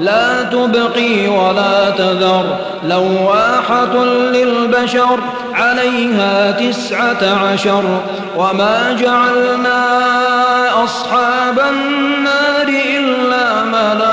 لا تبقي ولا تذر. لواحة للبشر عليها تسعة عشر. وما جعلنا أصحاب النار إلا ملائكة.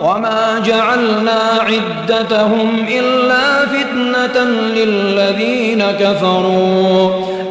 وما جعلنا عدتهم إلا فتنة للذين كفروا.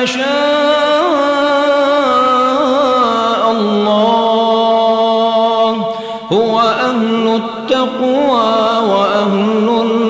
ما شاء الله هو أهل التقوى وأهل النار